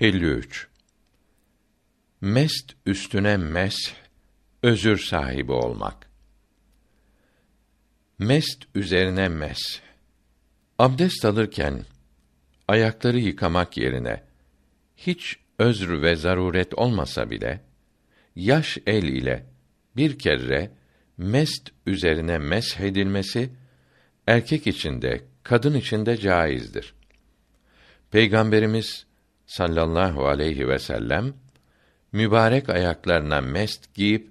53 Mest üstüne mes özür sahibi olmak. Mest üzerine mes. Abdest alırken ayakları yıkamak yerine hiç özr ve zaruret olmasa bile yaş el ile bir kere mest üzerine mesh edilmesi erkek içinde, kadın içinde caizdir. Peygamberimiz sallallahu aleyhi ve sellem mübarek ayaklarına mest giyip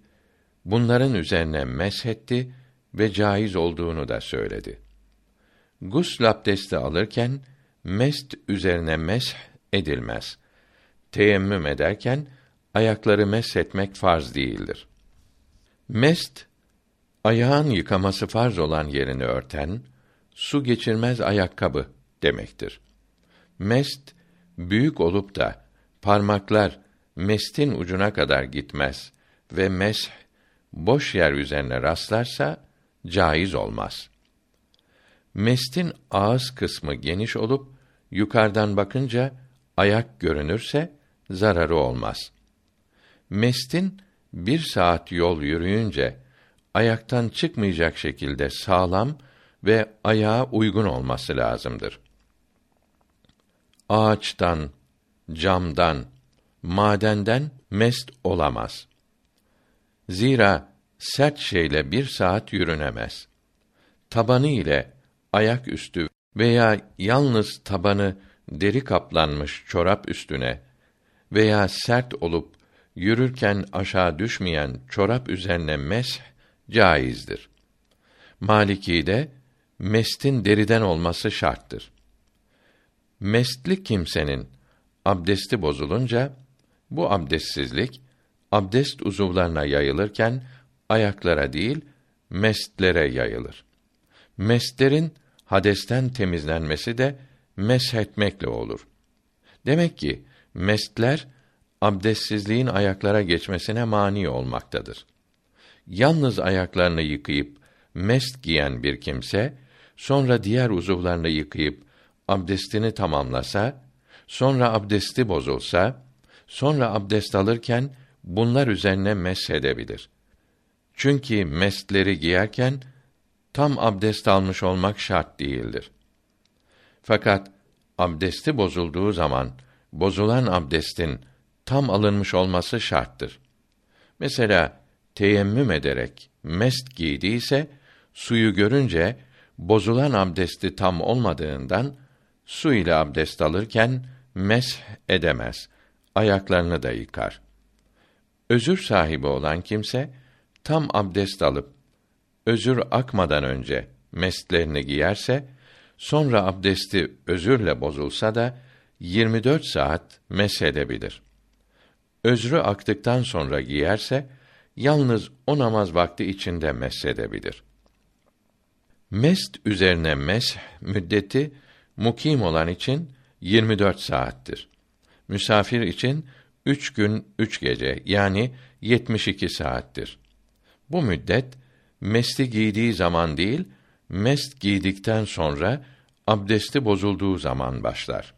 bunların üzerine meshetti ve caiz olduğunu da söyledi. Gusl abdesti alırken mest üzerine mesh edilmez. Teyemmüm ederken ayakları meshetmek farz değildir. Mest ayağın yıkaması farz olan yerini örten su geçirmez ayakkabı demektir. Mest büyük olup da parmaklar mestin ucuna kadar gitmez ve mesh boş yer üzerine rastlarsa caiz olmaz. Mestin ağız kısmı geniş olup yukarıdan bakınca ayak görünürse zararı olmaz. Mestin bir saat yol yürüyünce ayaktan çıkmayacak şekilde sağlam ve ayağa uygun olması lazımdır. Ağaçtan, camdan, madenden mest olamaz. Zira sert şeyle bir saat yürünemez. Tabanı ile ayak üstü veya yalnız tabanı deri kaplanmış çorap üstüne veya sert olup yürürken aşağı düşmeyen çorap üzerine mesh caizdir. Maliki'de mestin deriden olması şarttır. Mestli kimsenin abdesti bozulunca bu abdestsizlik abdest uzuvlarına yayılırken ayaklara değil mestlere yayılır. Mestlerin hadesten temizlenmesi de meshetmekle olur. Demek ki mestler abdestsizliğin ayaklara geçmesine mani olmaktadır. Yalnız ayaklarını yıkayıp mest giyen bir kimse sonra diğer uzuvlarını yıkayıp abdestini tamamlasa, sonra abdesti bozulsa, sonra abdest alırken bunlar üzerine mesedebilir. Çünkü mestleri giyerken tam abdest almış olmak şart değildir. Fakat abdesti bozulduğu zaman bozulan abdestin tam alınmış olması şarttır. Mesela teyemmüm ederek mest giydiyse suyu görünce bozulan abdesti tam olmadığından su ile abdest alırken mesh edemez. Ayaklarını da yıkar. Özür sahibi olan kimse tam abdest alıp özür akmadan önce mestlerini giyerse sonra abdesti özürle bozulsa da 24 saat mesedebilir. Özrü aktıktan sonra giyerse yalnız o namaz vakti içinde mesedebilir. Mest üzerine mesh müddeti mukim olan için 24 saattir. Misafir için üç gün üç gece yani 72 saattir. Bu müddet mesti giydiği zaman değil, mest giydikten sonra abdesti bozulduğu zaman başlar.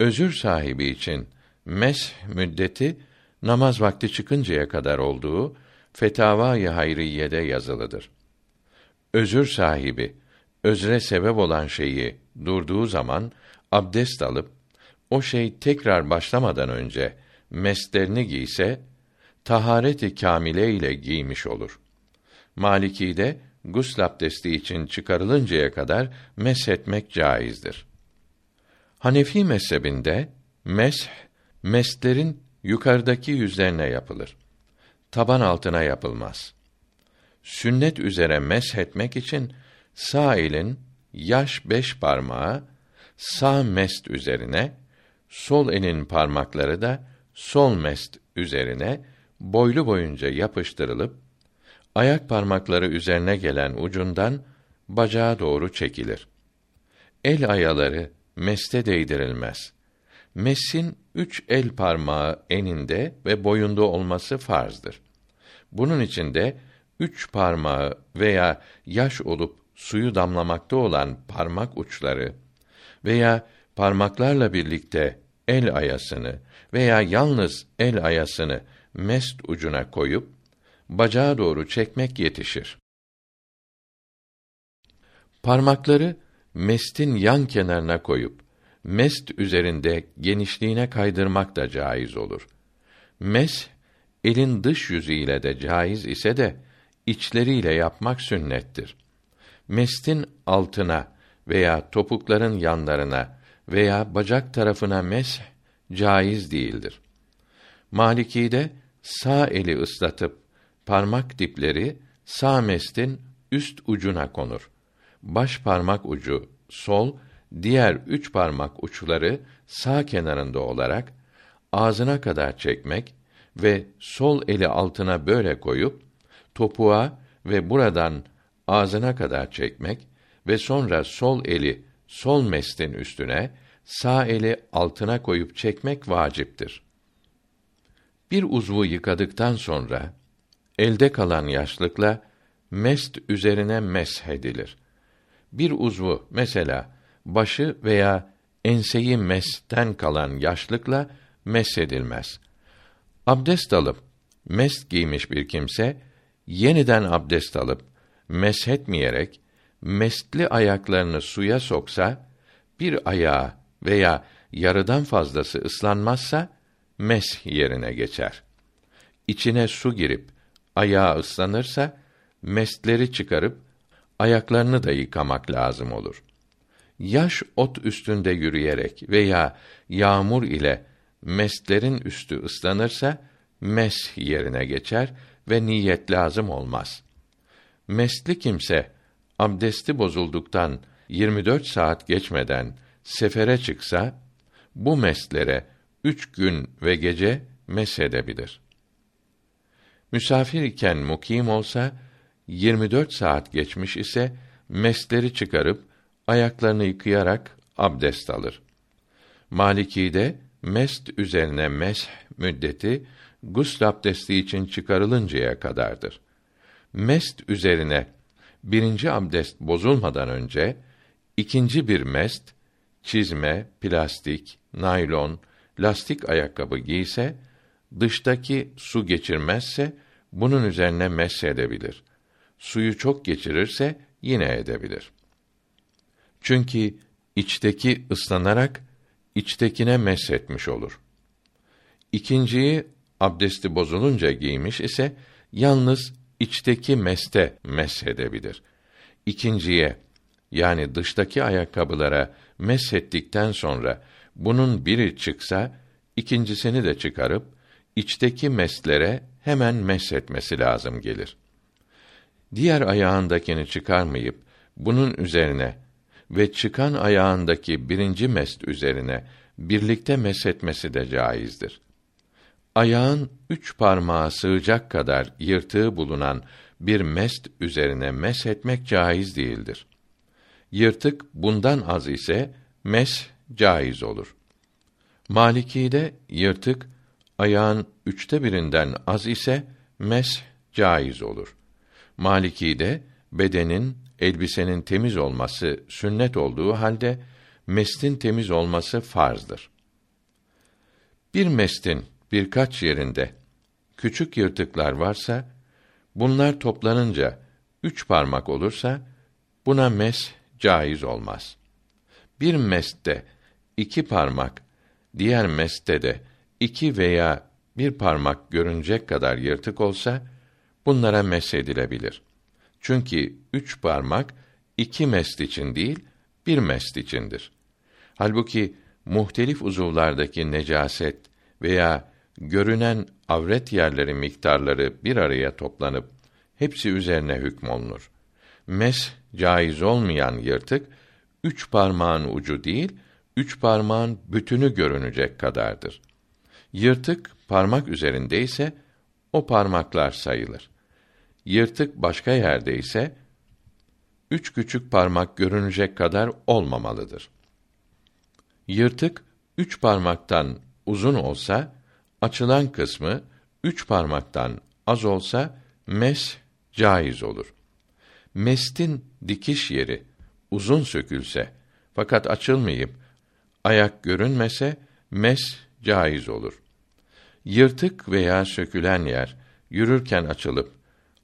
Özür sahibi için mes müddeti namaz vakti çıkıncaya kadar olduğu Fetavâ-i Hayriyye'de yazılıdır. Özür sahibi özre sebep olan şeyi durduğu zaman abdest alıp o şey tekrar başlamadan önce meslerini giyse tahareti kamile ile giymiş olur. Maliki'de gusl abdesti için çıkarılıncaya kadar meshetmek caizdir. Hanefi mezhebinde mesh meslerin yukarıdaki yüzlerine yapılır. Taban altına yapılmaz. Sünnet üzere meshetmek için sağ elin yaş beş parmağı sağ mest üzerine, sol elin parmakları da sol mest üzerine boylu boyunca yapıştırılıp ayak parmakları üzerine gelen ucundan bacağa doğru çekilir. El ayaları meste değdirilmez. Messin üç el parmağı eninde ve boyunda olması farzdır. Bunun için de üç parmağı veya yaş olup suyu damlamakta olan parmak uçları veya parmaklarla birlikte el ayasını veya yalnız el ayasını mest ucuna koyup bacağa doğru çekmek yetişir. Parmakları mestin yan kenarına koyup mest üzerinde genişliğine kaydırmak da caiz olur. Mes elin dış yüzüyle de caiz ise de içleriyle yapmak sünnettir. Mestin altına veya topukların yanlarına veya bacak tarafına mes caiz değildir. Maliki'de sağ eli ıslatıp parmak dipleri sağ mestin üst ucuna konur. Baş parmak ucu sol, diğer üç parmak uçları sağ kenarında olarak ağzına kadar çekmek ve sol eli altına böyle koyup topuğa ve buradan ağzına kadar çekmek ve sonra sol eli sol mestin üstüne, sağ eli altına koyup çekmek vaciptir. Bir uzvu yıkadıktan sonra elde kalan yaşlıkla mest üzerine meshedilir. Bir uzvu mesela başı veya enseyi mesten kalan yaşlıkla meshedilmez. Abdest alıp mest giymiş bir kimse yeniden abdest alıp meshetmeyerek mestli ayaklarını suya soksa bir ayağı veya yarıdan fazlası ıslanmazsa mes yerine geçer. İçine su girip ayağı ıslanırsa mestleri çıkarıp ayaklarını da yıkamak lazım olur. Yaş ot üstünde yürüyerek veya yağmur ile mestlerin üstü ıslanırsa mes yerine geçer ve niyet lazım olmaz. Mesli kimse abdesti bozulduktan 24 saat geçmeden sefere çıksa bu meslere üç gün ve gece mesedebilir. Misafir iken mukim olsa 24 saat geçmiş ise mesleri çıkarıp ayaklarını yıkayarak abdest alır. Maliki'de mest üzerine mesh müddeti gusl abdesti için çıkarılıncaya kadardır. Mest üzerine birinci abdest bozulmadan önce ikinci bir mest çizme, plastik, naylon, lastik ayakkabı giyse dıştaki su geçirmezse bunun üzerine mesedebilir. Suyu çok geçirirse yine edebilir. Çünkü içteki ıslanarak içtekine meshetmiş olur. İkinciyi abdesti bozulunca giymiş ise yalnız içteki meste meshedebilir. İkinciye yani dıştaki ayakkabılara meshettikten sonra bunun biri çıksa ikincisini de çıkarıp içteki meslere hemen meshetmesi lazım gelir. Diğer ayağındakini çıkarmayıp bunun üzerine ve çıkan ayağındaki birinci mest üzerine birlikte meshetmesi de caizdir ayağın üç parmağı sığacak kadar yırtığı bulunan bir mest üzerine mes etmek caiz değildir. Yırtık bundan az ise mes caiz olur. Maliki'de yırtık ayağın üçte birinden az ise mes caiz olur. Maliki'de bedenin elbisenin temiz olması sünnet olduğu halde mestin temiz olması farzdır. Bir mestin birkaç yerinde küçük yırtıklar varsa bunlar toplanınca üç parmak olursa buna mes caiz olmaz. Bir meste iki parmak, diğer meste de iki veya bir parmak görünecek kadar yırtık olsa bunlara mes edilebilir. Çünkü üç parmak iki mest için değil, bir mest içindir. Halbuki muhtelif uzuvlardaki necaset veya görünen avret yerleri miktarları bir araya toplanıp hepsi üzerine hükmolunur. Mes caiz olmayan yırtık üç parmağın ucu değil, üç parmağın bütünü görünecek kadardır. Yırtık parmak üzerinde ise o parmaklar sayılır. Yırtık başka yerde ise üç küçük parmak görünecek kadar olmamalıdır. Yırtık üç parmaktan uzun olsa açılan kısmı üç parmaktan az olsa mes caiz olur. Mestin dikiş yeri uzun sökülse fakat açılmayıp ayak görünmese mes caiz olur. Yırtık veya sökülen yer yürürken açılıp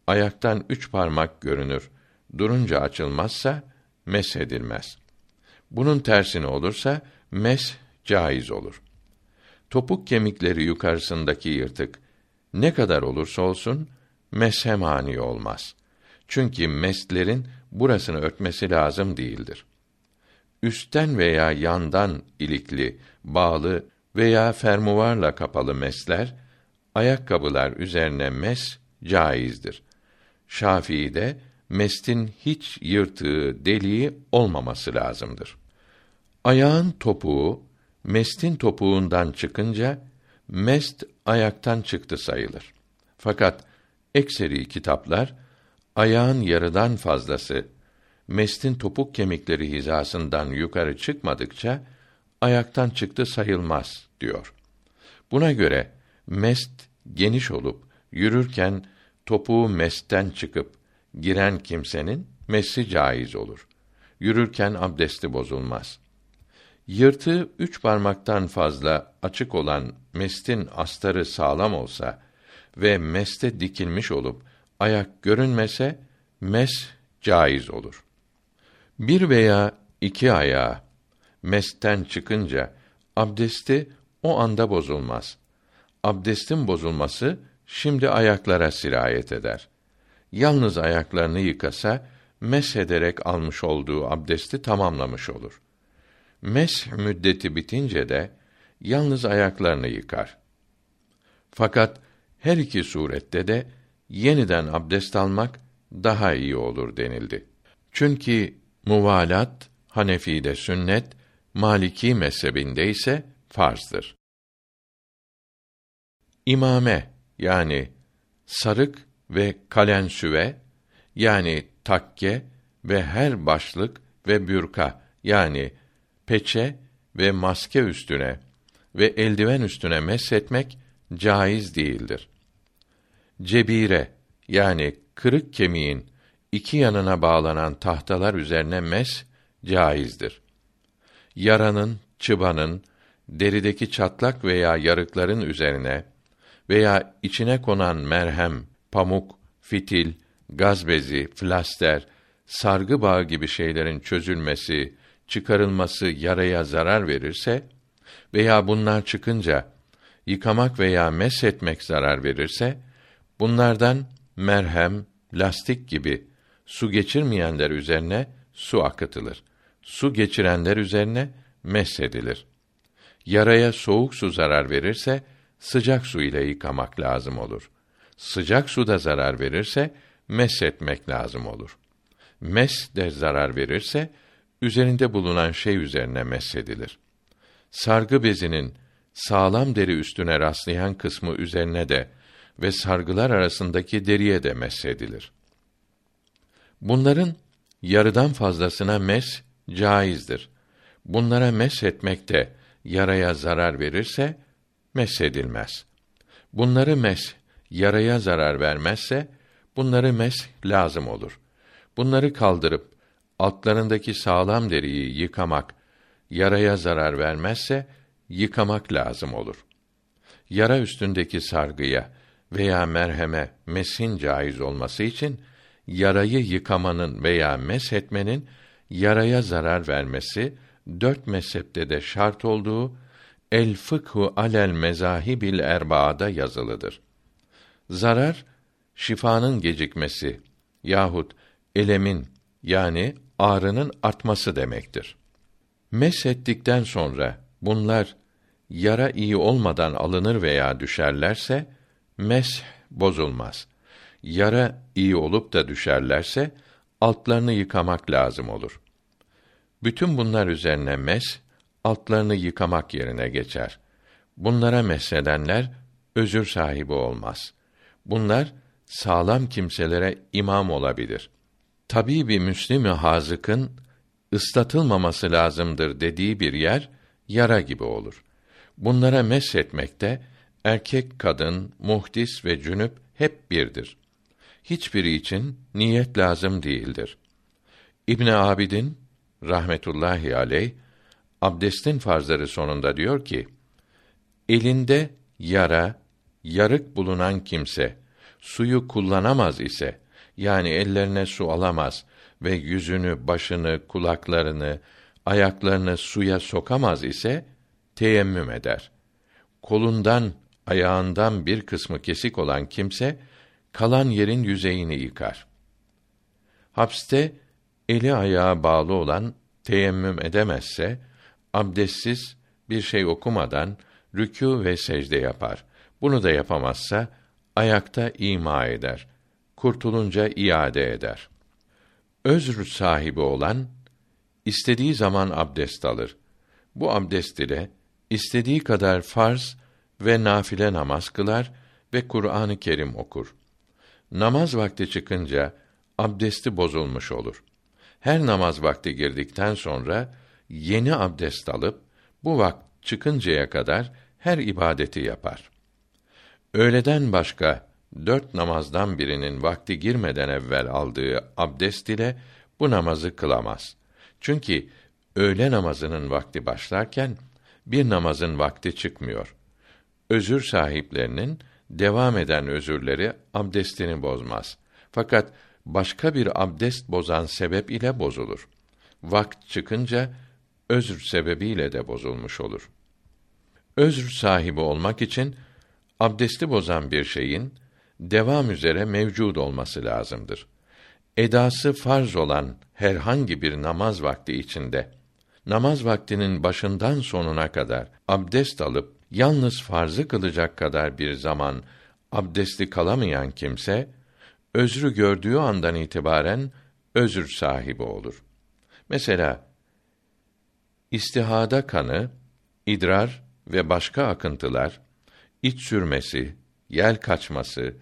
ayaktan üç parmak görünür, durunca açılmazsa mes edilmez. Bunun tersini olursa mes caiz olur. Topuk kemikleri yukarısındaki yırtık ne kadar olursa olsun meshe mani olmaz. Çünkü meslerin burasını örtmesi lazım değildir. Üstten veya yandan ilikli, bağlı veya fermuvarla kapalı mesler, ayakkabılar üzerine mes caizdir. Şafii'de mestin hiç yırtığı, deliği olmaması lazımdır. Ayağın topuğu mestin topuğundan çıkınca mest ayaktan çıktı sayılır. Fakat ekseri kitaplar ayağın yarıdan fazlası mestin topuk kemikleri hizasından yukarı çıkmadıkça ayaktan çıktı sayılmaz diyor. Buna göre mest geniş olup yürürken topuğu mestten çıkıp giren kimsenin mesi caiz olur. Yürürken abdesti bozulmaz. Yırtığı üç parmaktan fazla açık olan mestin astarı sağlam olsa ve meste dikilmiş olup ayak görünmese mes caiz olur. Bir veya iki ayağı mesten çıkınca abdesti o anda bozulmaz. Abdestin bozulması şimdi ayaklara sirayet eder. Yalnız ayaklarını yıkasa mesh ederek almış olduğu abdesti tamamlamış olur. Mesh müddeti bitince de yalnız ayaklarını yıkar. Fakat her iki surette de yeniden abdest almak daha iyi olur denildi. Çünkü muvalat Hanefi'de sünnet, Maliki mezhebinde ise farzdır. İmame yani sarık ve kalensüve yani takke ve her başlık ve bürka yani peçe ve maske üstüne ve eldiven üstüne meshetmek caiz değildir. Cebire yani kırık kemiğin iki yanına bağlanan tahtalar üzerine mes caizdir. Yaranın, çıbanın, derideki çatlak veya yarıkların üzerine veya içine konan merhem, pamuk, fitil, gaz bezi, flaster, sargı bağı gibi şeylerin çözülmesi, çıkarılması yaraya zarar verirse veya bunlar çıkınca yıkamak veya meshetmek zarar verirse bunlardan merhem, lastik gibi su geçirmeyenler üzerine su akıtılır. Su geçirenler üzerine meshedilir. Yaraya soğuk su zarar verirse sıcak su ile yıkamak lazım olur. Sıcak su da zarar verirse meshetmek lazım olur. Mes de zarar verirse üzerinde bulunan şey üzerine meshedilir. Sargı bezinin sağlam deri üstüne rastlayan kısmı üzerine de ve sargılar arasındaki deriye de meshedilir. Bunların yarıdan fazlasına mes caizdir. Bunlara mes etmek de yaraya zarar verirse mesedilmez. Bunları mes yaraya zarar vermezse bunları mes lazım olur. Bunları kaldırıp altlarındaki sağlam deriyi yıkamak yaraya zarar vermezse yıkamak lazım olur. Yara üstündeki sargıya veya merheme mesin caiz olması için yarayı yıkamanın veya meshetmenin yaraya zarar vermesi dört mezhepte de şart olduğu El Fıkhu alel Mezahibil Erbaa'da yazılıdır. Zarar şifanın gecikmesi yahut elemin yani ağrının artması demektir. Meshettikten sonra bunlar yara iyi olmadan alınır veya düşerlerse mesh bozulmaz. Yara iyi olup da düşerlerse altlarını yıkamak lazım olur. Bütün bunlar üzerine mes altlarını yıkamak yerine geçer. Bunlara mesledenler özür sahibi olmaz. Bunlar sağlam kimselere imam olabilir. Tabii bir Müslimi hazıkın ıslatılmaması lazımdır dediği bir yer yara gibi olur. Bunlara meshetmekte erkek, kadın, muhdis ve cünüp hep birdir. Hiçbiri için niyet lazım değildir. İbn Abidin rahmetullahi aleyh abdestin farzları sonunda diyor ki: elinde yara, yarık bulunan kimse suyu kullanamaz ise yani ellerine su alamaz ve yüzünü, başını, kulaklarını, ayaklarını suya sokamaz ise teyemmüm eder. Kolundan, ayağından bir kısmı kesik olan kimse kalan yerin yüzeyini yıkar. Hapste eli ayağı bağlı olan teyemmüm edemezse abdestsiz bir şey okumadan rükû ve secde yapar. Bunu da yapamazsa ayakta ima eder. Kurtulunca iade eder. Özr sahibi olan istediği zaman abdest alır. Bu abdest ile istediği kadar farz ve nafile namaz kılar ve Kur'an-ı Kerim okur. Namaz vakti çıkınca abdesti bozulmuş olur. Her namaz vakti girdikten sonra yeni abdest alıp bu vakt çıkıncaya kadar her ibadeti yapar. Öğleden başka dört namazdan birinin vakti girmeden evvel aldığı abdest ile bu namazı kılamaz. Çünkü öğle namazının vakti başlarken bir namazın vakti çıkmıyor. Özür sahiplerinin devam eden özürleri abdestini bozmaz. Fakat başka bir abdest bozan sebep ile bozulur. Vakt çıkınca özür sebebiyle de bozulmuş olur. Özür sahibi olmak için abdesti bozan bir şeyin devam üzere mevcud olması lazımdır. Edası farz olan herhangi bir namaz vakti içinde namaz vaktinin başından sonuna kadar abdest alıp yalnız farzı kılacak kadar bir zaman abdesti kalamayan kimse özrü gördüğü andan itibaren özür sahibi olur. Mesela istihada kanı, idrar ve başka akıntılar, iç sürmesi, yel kaçması,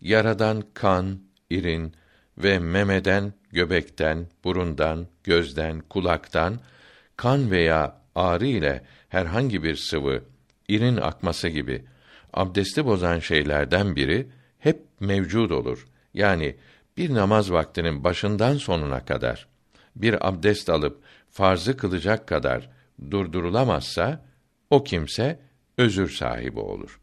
yaradan kan, irin ve memeden, göbekten, burundan, gözden, kulaktan kan veya ağrı ile herhangi bir sıvı, irin akması gibi abdesti bozan şeylerden biri hep mevcud olur. Yani bir namaz vaktinin başından sonuna kadar bir abdest alıp farzı kılacak kadar durdurulamazsa o kimse özür sahibi olur.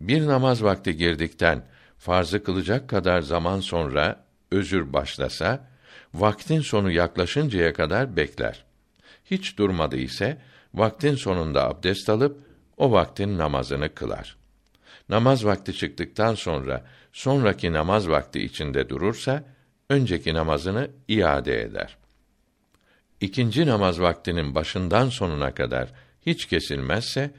Bir namaz vakti girdikten farzı kılacak kadar zaman sonra özür başlasa vaktin sonu yaklaşıncaya kadar bekler. Hiç durmadı ise vaktin sonunda abdest alıp o vaktin namazını kılar. Namaz vakti çıktıktan sonra sonraki namaz vakti içinde durursa önceki namazını iade eder. İkinci namaz vaktinin başından sonuna kadar hiç kesilmezse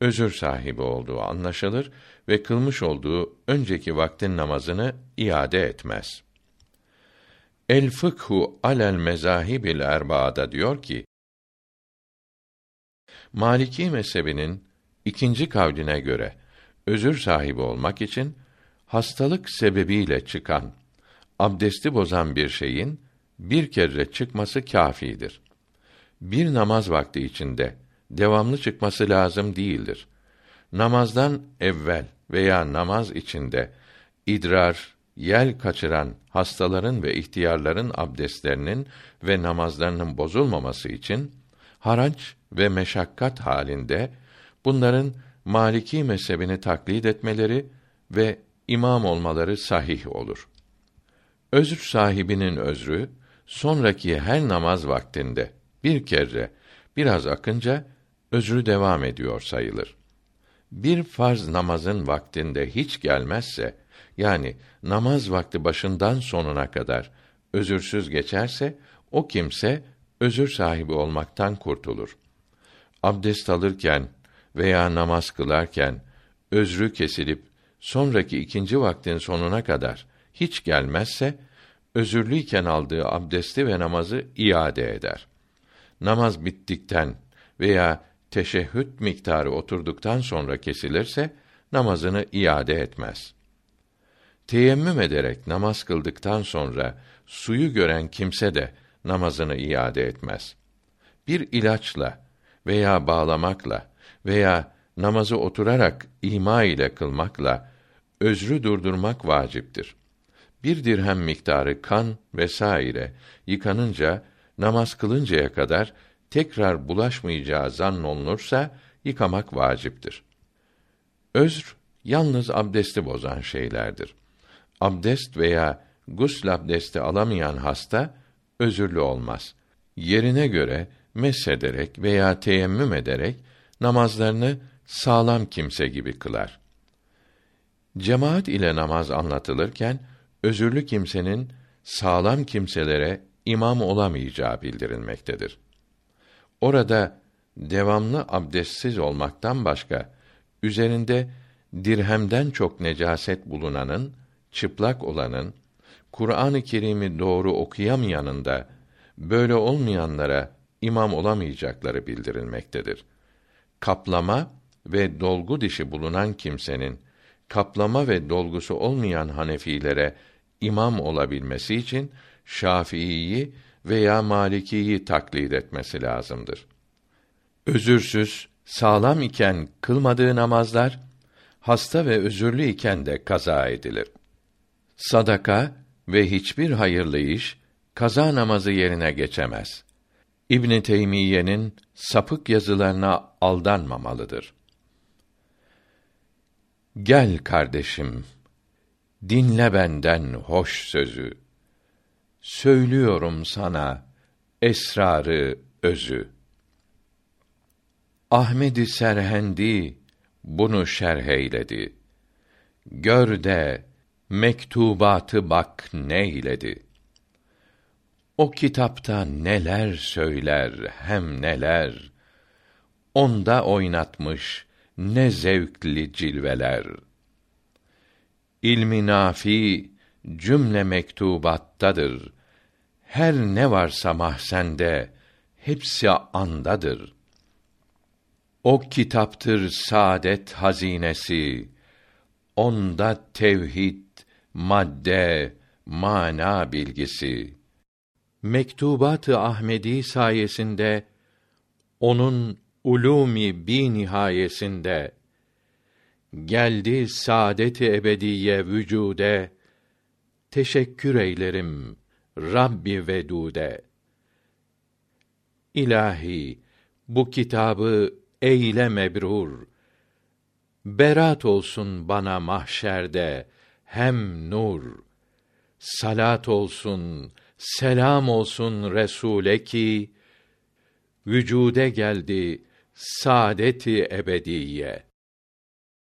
özür sahibi olduğu anlaşılır ve kılmış olduğu önceki vaktin namazını iade etmez. El fıkhu alel mezahibil erbaada diyor ki Maliki mezhebinin ikinci kavline göre özür sahibi olmak için hastalık sebebiyle çıkan abdesti bozan bir şeyin bir kere çıkması kâfidir. Bir namaz vakti içinde devamlı çıkması lazım değildir. Namazdan evvel veya namaz içinde idrar, yel kaçıran hastaların ve ihtiyarların abdestlerinin ve namazlarının bozulmaması için haraç ve meşakkat halinde bunların Maliki mezhebini taklit etmeleri ve imam olmaları sahih olur. Özür sahibinin özrü sonraki her namaz vaktinde bir kere biraz akınca özrü devam ediyor sayılır. Bir farz namazın vaktinde hiç gelmezse yani namaz vakti başından sonuna kadar özürsüz geçerse o kimse özür sahibi olmaktan kurtulur. Abdest alırken veya namaz kılarken özrü kesilip sonraki ikinci vaktin sonuna kadar hiç gelmezse özürlüyken aldığı abdesti ve namazı iade eder. Namaz bittikten veya teşehhüd miktarı oturduktan sonra kesilirse namazını iade etmez. Teyemmüm ederek namaz kıldıktan sonra suyu gören kimse de namazını iade etmez. Bir ilaçla veya bağlamakla veya namazı oturarak ima ile kılmakla özrü durdurmak vaciptir. Bir dirhem miktarı kan vesaire yıkanınca namaz kılıncaya kadar tekrar bulaşmayacağı zannolunursa yıkamak vaciptir. Özr yalnız abdesti bozan şeylerdir. Abdest veya gusl abdesti alamayan hasta özürlü olmaz. Yerine göre mesederek veya teyemmüm ederek namazlarını sağlam kimse gibi kılar. Cemaat ile namaz anlatılırken özürlü kimsenin sağlam kimselere imam olamayacağı bildirilmektedir. Orada devamlı abdestsiz olmaktan başka üzerinde dirhemden çok necaset bulunanın, çıplak olanın, Kur'an-ı Kerim'i doğru okuyamayanın da böyle olmayanlara imam olamayacakları bildirilmektedir. Kaplama ve dolgu dişi bulunan kimsenin kaplama ve dolgusu olmayan Hanefilere imam olabilmesi için Şafii'yi veya Maliki'yi taklit etmesi lazımdır. Özürsüz, sağlam iken kılmadığı namazlar hasta ve özürlü iken de kaza edilir. Sadaka ve hiçbir hayırlı iş kaza namazı yerine geçemez. İbn Teymiyye'nin sapık yazılarına aldanmamalıdır. Gel kardeşim, dinle benden hoş sözü. Söylüyorum sana esrarı özü. Ahmedi Serhendi bunu şerh eyledi. Gör de mektubatı bak neyledi. O kitapta neler söyler hem neler. Onda oynatmış ne zevkli cilveler. İlmi nafi cümle mektubattadır. Her ne varsa mahsende hepsi andadır. O kitaptır saadet hazinesi. Onda tevhid, madde, mana bilgisi. Mektubat-ı Ahmedi sayesinde onun ulûmi bi nihayesinde geldi saadet-i ebediye vücude teşekkür eylerim Rabbi vedude. İlahi bu kitabı eyle mebrur. Berat olsun bana mahşerde hem nur. Salat olsun selam olsun Resule ki vücude geldi saadeti ebediye